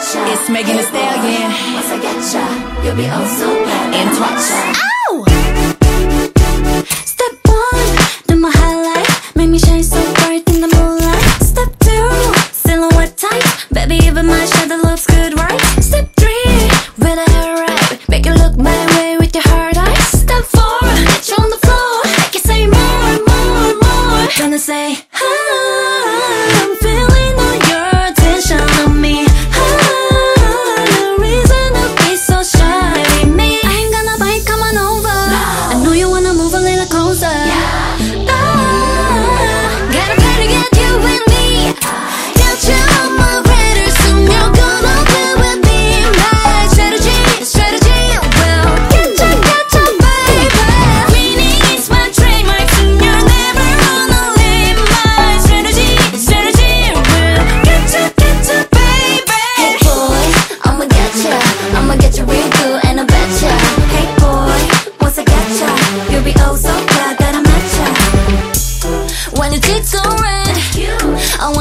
It's it's Megan Thee Stallion. Once I get ya, you'll be oh so bad. And twice. Ah!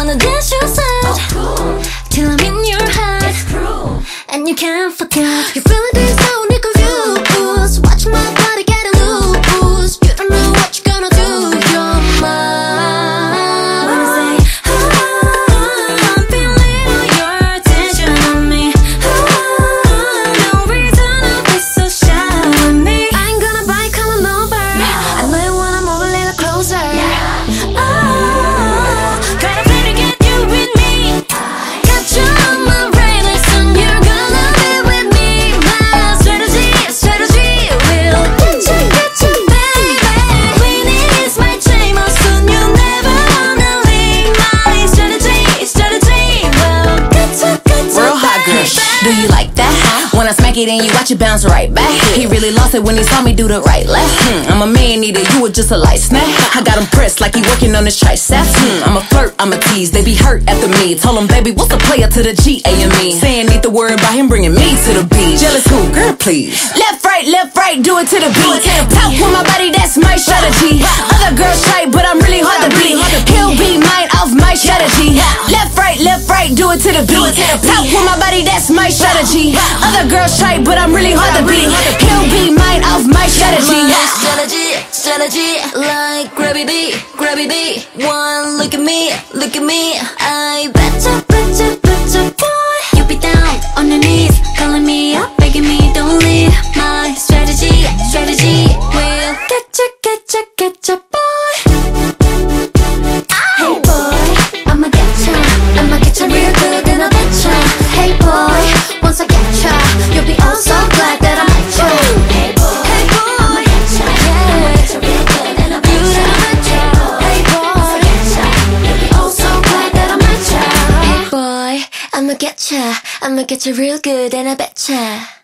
gonna dance your side Till I'm in your heart. And you can't forget. You really do so smack it and you watch it bounce right back. He really lost it when he saw me do the right left. Hmm, I'm a man eater, you were just a light snack. I got him pressed like he working on his triceps. Hmm, I'm a flirt, I'm a tease, they be hurt after me. Told him, baby, what's a player to the G A M E? Saying need the word about him bringing me to the beach. Jealous who? Girl, please. Left, right, left, right, do it to the beat. Talk with my body, that's my strategy. Other girls try, but I'm really it to the beat. Top with my body, that's my strategy. Other girls try, but I'm really hard to beat. He'll be mine off my strategy. Strategy, strategy, like gravity, gravity. One look at me, look at me. I better. get ya, I'ma get ya real good and I betcha.